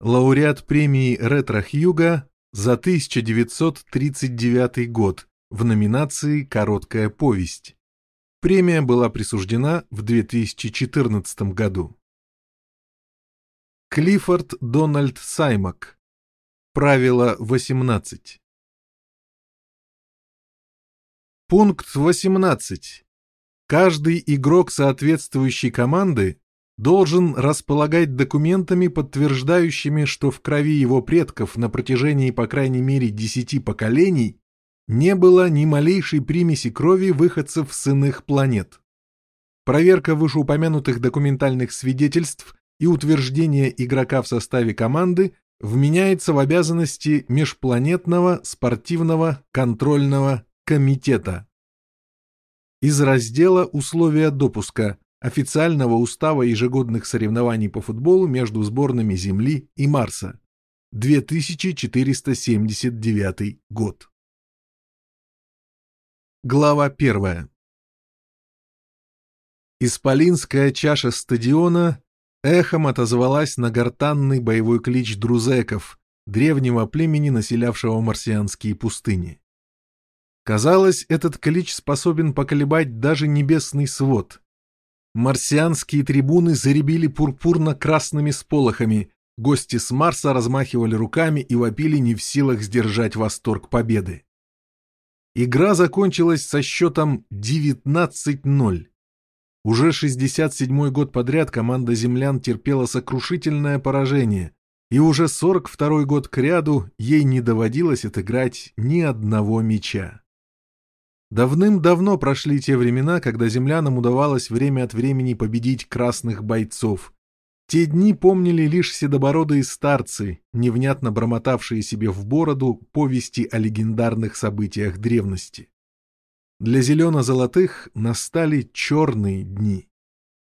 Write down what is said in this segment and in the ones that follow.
лауреат премии «Ретро Хьюга» за 1939 год в номинации «Короткая повесть». Премия была присуждена в 2014 году. Клиффорд Дональд Саймак. Правило 18. Пункт 18. Каждый игрок соответствующей команды должен располагать документами, подтверждающими, что в крови его предков на протяжении по крайней мере десяти поколений не было ни малейшей примеси крови выходцев с иных планет. Проверка вышеупомянутых документальных свидетельств и утверждение игрока в составе команды вменяется в обязанности межпланетного спортивного контрольного комитета. Из раздела «Условия допуска» официального устава ежегодных соревнований по футболу между сборными Земли и Марса. 2479 год. Глава 1. Исполинская чаша стадиона эхом отозвалась на гортанный боевой клич друзеков, древнего племени, населявшего марсианские пустыни. Казалось, этот клич способен поколебать даже небесный свод. Марсианские трибуны заребили пурпурно-красными сполохами, гости с Марса размахивали руками и вопили не в силах сдержать восторг победы. Игра закончилась со счетом 19-0. Уже 67-й год подряд команда землян терпела сокрушительное поражение, и уже 42-й год кряду ей не доводилось отыграть ни одного мяча. Давным-давно прошли те времена, когда землянам удавалось время от времени победить красных бойцов, те дни помнили лишь седобородые старцы, невнятно бормотавшие себе в бороду повести о легендарных событиях древности. Для зелено-золотых настали черные дни.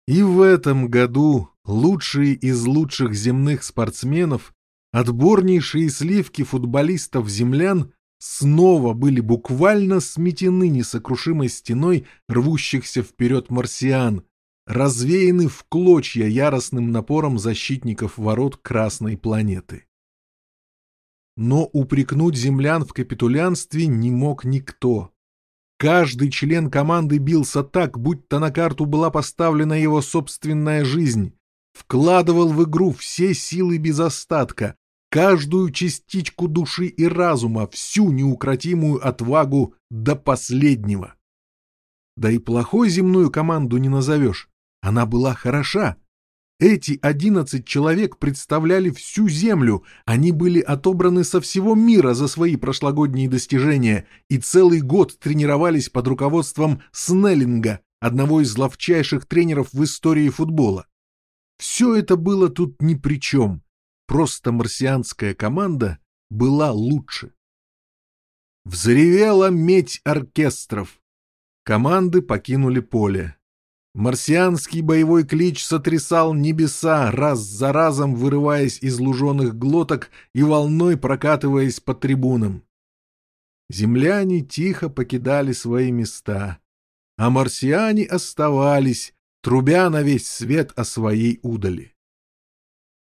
И в этом году лучшие из лучших земных спортсменов, отборнейшие сливки футболистов-землян снова были буквально сметены несокрушимой стеной рвущихся вперед марсиан, развеяны в клочья яростным напором защитников ворот Красной планеты. Но упрекнуть землян в капитулянстве не мог никто. Каждый член команды бился так, будто на карту была поставлена его собственная жизнь, вкладывал в игру все силы без остатка, каждую частичку души и разума, всю неукротимую отвагу до последнего. Да и плохой земную команду не назовешь. Она была хороша. Эти одиннадцать человек представляли всю Землю, они были отобраны со всего мира за свои прошлогодние достижения и целый год тренировались под руководством Снеллинга, одного из ловчайших тренеров в истории футбола. Все это было тут ни при чем, просто марсианская команда была лучше. Взревела медь оркестров. Команды покинули поле. Марсианский боевой клич сотрясал небеса, раз за разом вырываясь из луженых глоток и волной прокатываясь по трибунам. Земляне тихо покидали свои места, а марсиане оставались, трубя на весь свет о своей удали.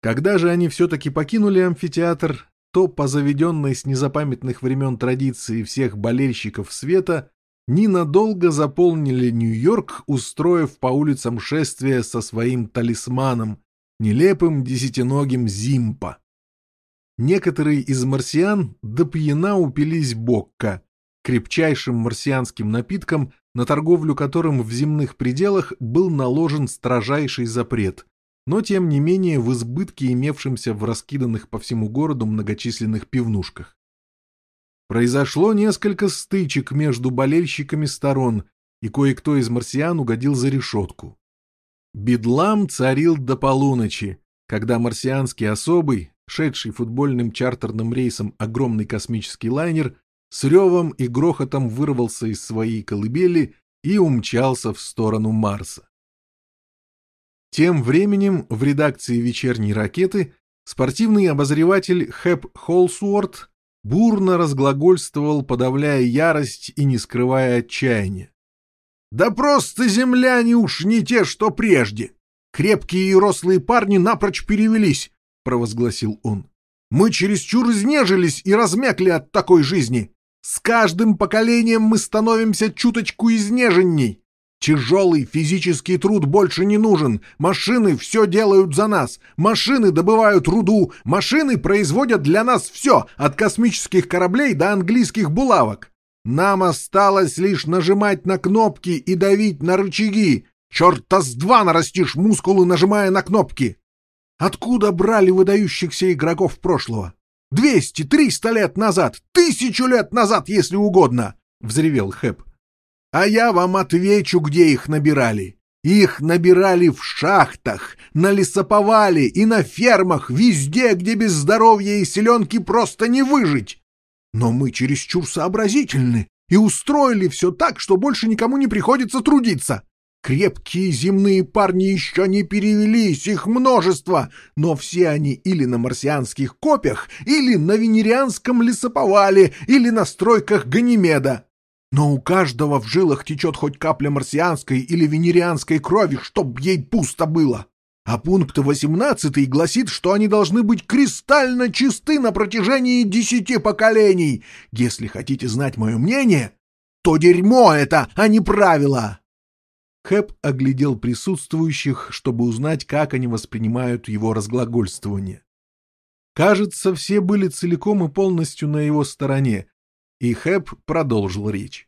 Когда же они все-таки покинули амфитеатр, то, по заведенной с незапамятных времен традиции всех болельщиков света, ненадолго заполнили Нью-Йорк, устроив по улицам шествие со своим талисманом, нелепым десятиногим Зимпа. Некоторые из марсиан до пьяна упились бокка, крепчайшим марсианским напитком, на торговлю которым в земных пределах был наложен строжайший запрет, но тем не менее в избытке имевшимся в раскиданных по всему городу многочисленных пивнушках. Произошло несколько стычек между болельщиками сторон, и кое-кто из марсиан угодил за решетку. Бедлам царил до полуночи, когда марсианский особый, шедший футбольным чартерным рейсом огромный космический лайнер, с ревом и грохотом вырвался из своей колыбели и умчался в сторону Марса. Тем временем в редакции «Вечерней ракеты» спортивный обозреватель Хэп Холсуорт бурно разглагольствовал, подавляя ярость и не скрывая отчаяния. «Да просто земляне уж не те, что прежде! Крепкие и рослые парни напрочь перевелись, провозгласил он. «Мы чересчур изнежились и размякли от такой жизни. С каждым поколением мы становимся чуточку изнеженней. Тяжелый физический труд больше не нужен. Машины все делают за нас. Машины добывают руду. Машины производят для нас все, от космических кораблей до английских булавок. Нам осталось лишь нажимать на кнопки и давить на рычаги. Черта с два нарастишь мускулы, нажимая на кнопки. Откуда брали выдающихся игроков прошлого? Двести, триста лет назад, тысячу лет назад, если угодно!» — взревел Хэп. «А я вам отвечу, где их набирали. Их набирали в шахтах, на лесоповале и на фермах, везде, где без здоровья и селенки просто не выжить. Но мы чересчур сообразительны и устроили все так, что больше никому не приходится трудиться. Крепкие земные парни еще не перевелись, их множество, но все они или на марсианских копьях, или на венерианском лесоповале, или на стройках Ганимеда. Но у каждого в жилах течет хоть капля марсианской или венерианской крови, чтоб ей пусто было. А пункт 18 гласит, что они должны быть кристально чисты на протяжении десяти поколений. Если хотите знать мое мнение, то дерьмо это, а не правило. Хэп оглядел присутствующих, чтобы узнать, как они воспринимают его разглагольствование. Кажется, все были целиком и полностью на его стороне, и Хэп продолжил речь.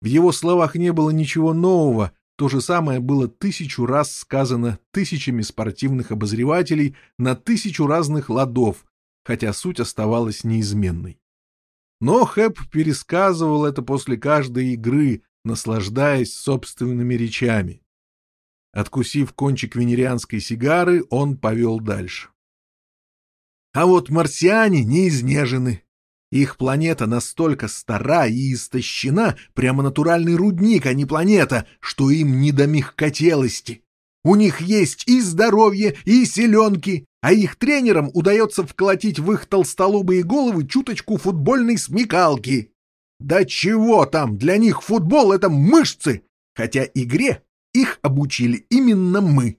В его словах не было ничего нового, то же самое было тысячу раз сказано тысячами спортивных обозревателей на тысячу разных ладов, хотя суть оставалась неизменной. Но Хэп пересказывал это после каждой игры, наслаждаясь собственными речами. Откусив кончик венерианской сигары, он повел дальше. А вот марсиане не изнежены. Их планета настолько стара и истощена, прямо натуральный рудник, а не планета, что им не до мягкотелости. У них есть и здоровье, и селенки, а их тренерам удается вколотить в их толстолобые головы чуточку футбольной смекалки. Да чего там, для них футбол — это мышцы, хотя игре их обучили именно мы.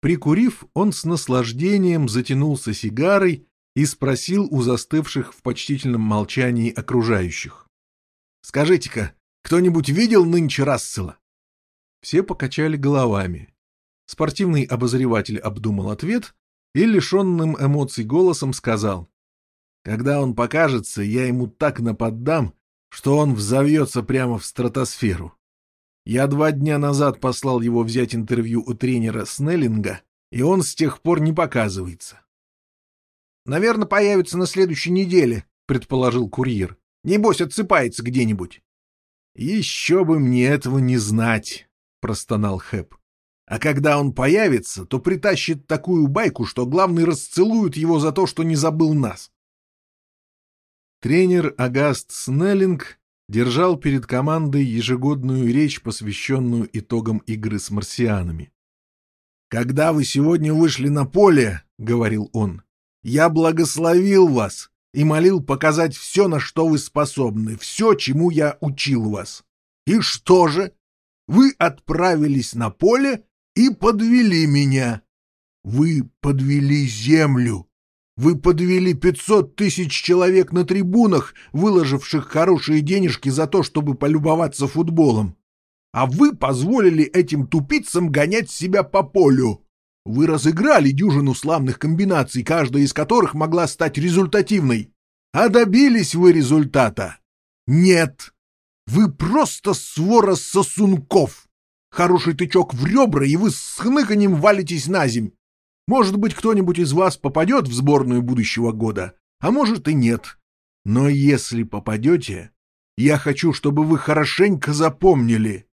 Прикурив, он с наслаждением затянулся сигарой и спросил у застывших в почтительном молчании окружающих. «Скажите-ка, кто-нибудь видел нынче Рассела?» Все покачали головами. Спортивный обозреватель обдумал ответ и лишенным эмоций голосом сказал. Когда он покажется, я ему так наподдам, что он взовьется прямо в стратосферу. Я два дня назад послал его взять интервью у тренера Снеллинга, и он с тех пор не показывается. «Наверное, появится на следующей неделе», — предположил курьер. «Небось, отсыпается где-нибудь». «Еще бы мне этого не знать», — простонал Хэп. «А когда он появится, то притащит такую байку, что главный расцелует его за то, что не забыл нас». Тренер Агаст Снеллинг держал перед командой ежегодную речь, посвященную итогам игры с марсианами. «Когда вы сегодня вышли на поле, — говорил он, — я благословил вас и молил показать все, на что вы способны, все, чему я учил вас. И что же? Вы отправились на поле и подвели меня. Вы подвели землю. Вы подвели 500 тысяч человек на трибунах, выложивших хорошие денежки за то, чтобы полюбоваться футболом. А вы позволили этим тупицам гонять себя по полю. Вы разыграли дюжину славных комбинаций, каждая из которых могла стать результативной. А добились вы результата? Нет. Вы просто свора сосунков. Хороший тычок в ребра, и вы с хныканьем валитесь на земь. Может быть, кто-нибудь из вас попадет в сборную будущего года, а может и нет. Но если попадете, я хочу, чтобы вы хорошенько запомнили.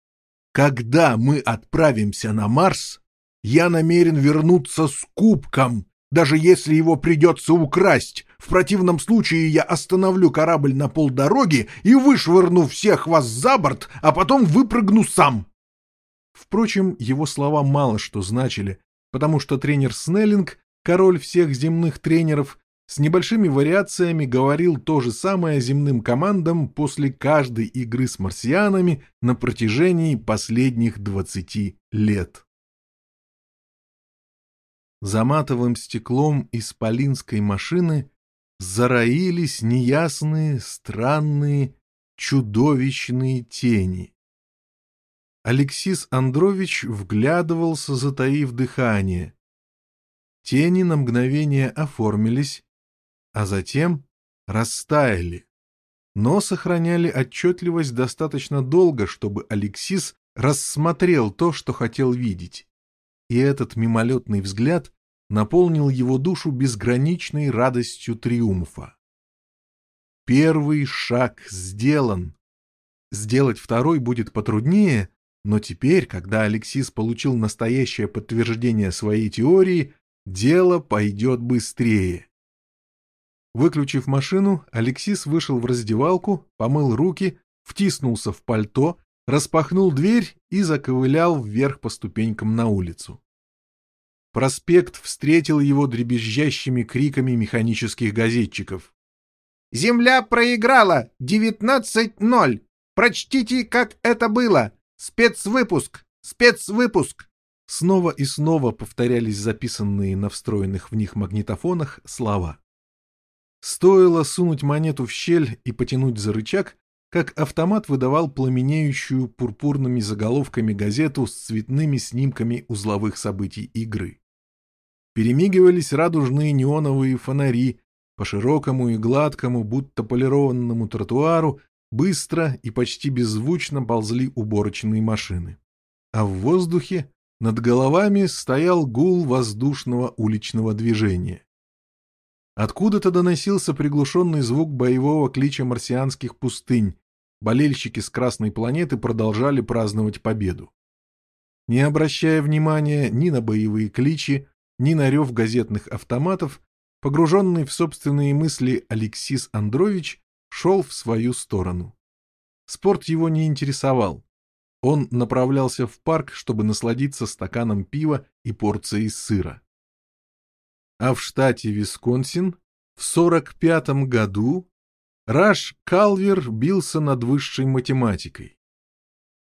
Когда мы отправимся на Марс, я намерен вернуться с кубком, даже если его придется украсть. В противном случае я остановлю корабль на полдороги и вышвырну всех вас за борт, а потом выпрыгну сам. Впрочем, его слова мало что значили, потому что тренер Снеллинг, король всех земных тренеров, с небольшими вариациями говорил то же самое земным командам после каждой игры с марсианами на протяжении последних 20 лет. За матовым стеклом исполинской машины зароились неясные, странные, чудовищные тени. Алексис Андрович вглядывался, затаив дыхание. Тени на мгновение оформились, а затем растаяли, но сохраняли отчетливость достаточно долго, чтобы Алексис рассмотрел то, что хотел видеть. И этот мимолетный взгляд наполнил его душу безграничной радостью триумфа. Первый шаг сделан. Сделать второй будет потруднее, но теперь, когда Алексис получил настоящее подтверждение своей теории, дело пойдет быстрее. Выключив машину, Алексис вышел в раздевалку, помыл руки, втиснулся в пальто, распахнул дверь и заковылял вверх по ступенькам на улицу. Проспект встретил его дребезжащими криками механических газетчиков. «Земля проиграла! 19-0! Прочтите, как это было! Спецвыпуск! Спецвыпуск!» Снова и снова повторялись записанные на встроенных в них магнитофонах слова. Стоило сунуть монету в щель и потянуть за рычаг, как автомат выдавал пламенеющую пурпурными заголовками газету с цветными снимками узловых событий игры перемигивались радужные неоновые фонари, по широкому и гладкому, будто полированному тротуару быстро и почти беззвучно ползли уборочные машины. А в воздухе над головами стоял гул воздушного уличного движения. Откуда-то доносился приглушенный звук боевого клича марсианских пустынь. Болельщики с Красной планеты продолжали праздновать победу. Не обращая внимания ни на боевые кличи, ни на рев газетных автоматов, погруженный в собственные мысли Алексис Андрович шел в свою сторону. Спорт его не интересовал. Он направлялся в парк, чтобы насладиться стаканом пива и порцией сыра. А в штате Висконсин в 45 году Раш Калвер бился над высшей математикой.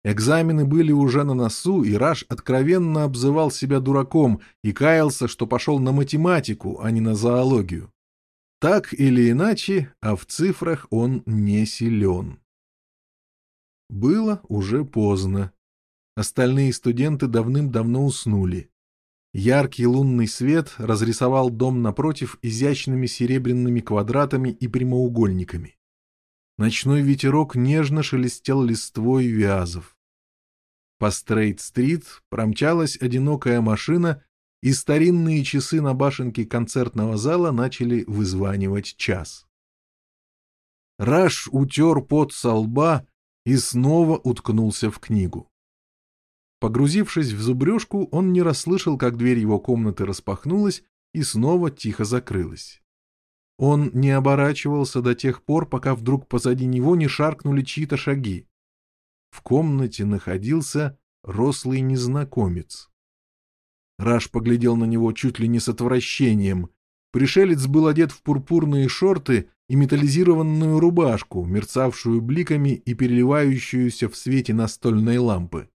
Экзамены были уже на носу, и Раш откровенно обзывал себя дураком и каялся, что пошел на математику, а не на зоологию. Так или иначе, а в цифрах он не силен. Было уже поздно. Остальные студенты давным-давно уснули. Яркий лунный свет разрисовал дом напротив изящными серебряными квадратами и прямоугольниками. Ночной ветерок нежно шелестел листвой вязов. По Стрейт-стрит промчалась одинокая машина, и старинные часы на башенке концертного зала начали вызванивать час. Раш утер пот со лба и снова уткнулся в книгу. Погрузившись в зубрежку, он не расслышал, как дверь его комнаты распахнулась и снова тихо закрылась. Он не оборачивался до тех пор, пока вдруг позади него не шаркнули чьи-то шаги. В комнате находился рослый незнакомец. Раш поглядел на него чуть ли не с отвращением. Пришелец был одет в пурпурные шорты и металлизированную рубашку, мерцавшую бликами и переливающуюся в свете настольной лампы.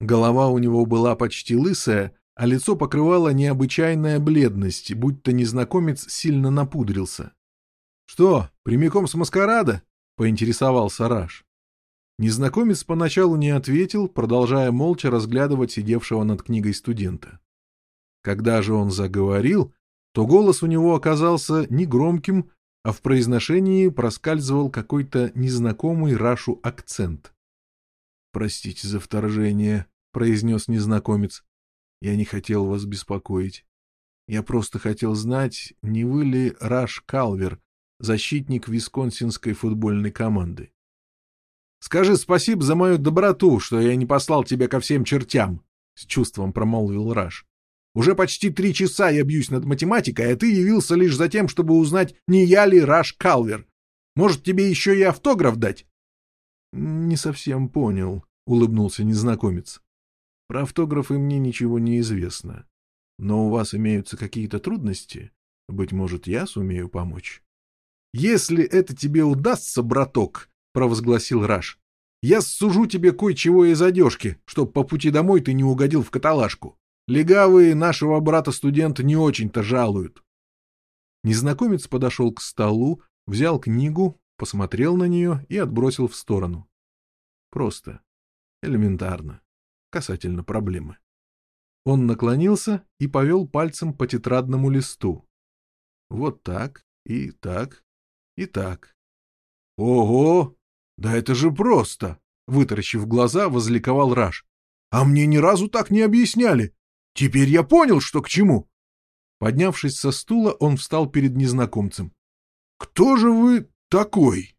Голова у него была почти лысая, а лицо покрывала необычайная бледность, будто незнакомец сильно напудрился. — Что, прямиком с маскарада? — поинтересовался Раш. Незнакомец поначалу не ответил, продолжая молча разглядывать сидевшего над книгой студента. Когда же он заговорил, то голос у него оказался не громким, а в произношении проскальзывал какой-то незнакомый Рашу акцент. «Простите за вторжение», — произнес незнакомец. Я не хотел вас беспокоить. Я просто хотел знать, не вы ли Раш Калвер, защитник висконсинской футбольной команды. «Скажи спасибо за мою доброту, что я не послал тебя ко всем чертям», — с чувством промолвил Раш. «Уже почти три часа я бьюсь над математикой, а ты явился лишь за тем, чтобы узнать, не я ли Раш Калвер. Может, тебе еще и автограф дать?» «Не совсем понял», — улыбнулся незнакомец. Про автографы мне ничего не известно. Но у вас имеются какие-то трудности? Быть может, я сумею помочь? — Если это тебе удастся, браток, — провозгласил Раш, — я сужу тебе кое-чего из одежки, чтоб по пути домой ты не угодил в каталажку. Легавые нашего брата-студента не очень-то жалуют. Незнакомец подошел к столу, взял книгу, посмотрел на нее и отбросил в сторону. Просто. Элементарно. Касательно проблемы. Он наклонился и повел пальцем по тетрадному листу. Вот так, и так, и так. «Ого! Да это же просто!» — вытаращив глаза, возликовал Раш. «А мне ни разу так не объясняли! Теперь я понял, что к чему!» Поднявшись со стула, он встал перед незнакомцем. «Кто же вы такой?»